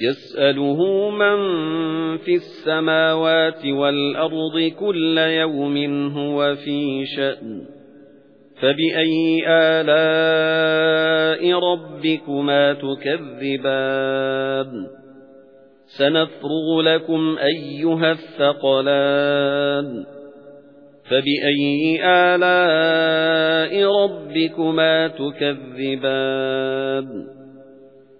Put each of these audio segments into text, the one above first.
يَسْأَلُهُ مَن فِي السَّمَاوَاتِ وَالْأَرْضِ كُلَّ يَوْمٍ هُوَ فِي شَأْنٍ. فَبِأَيِّ آلَاءِ رَبِّكُمَا تُكَذِّبَانِ؟ سَنَفْرُغُ لَكُمْ أَيُّهَ الثَّقَلَانِ. فَبِأَيِّ آلَاءِ رَبِّكُمَا تُكَذِّبَانِ؟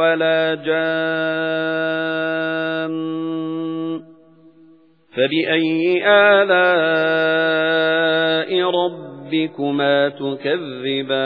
وَلَا جَانٌّ فَبِأَيِّ آلَاءِ رَبِّكُمَا تُكَذِّبَانِ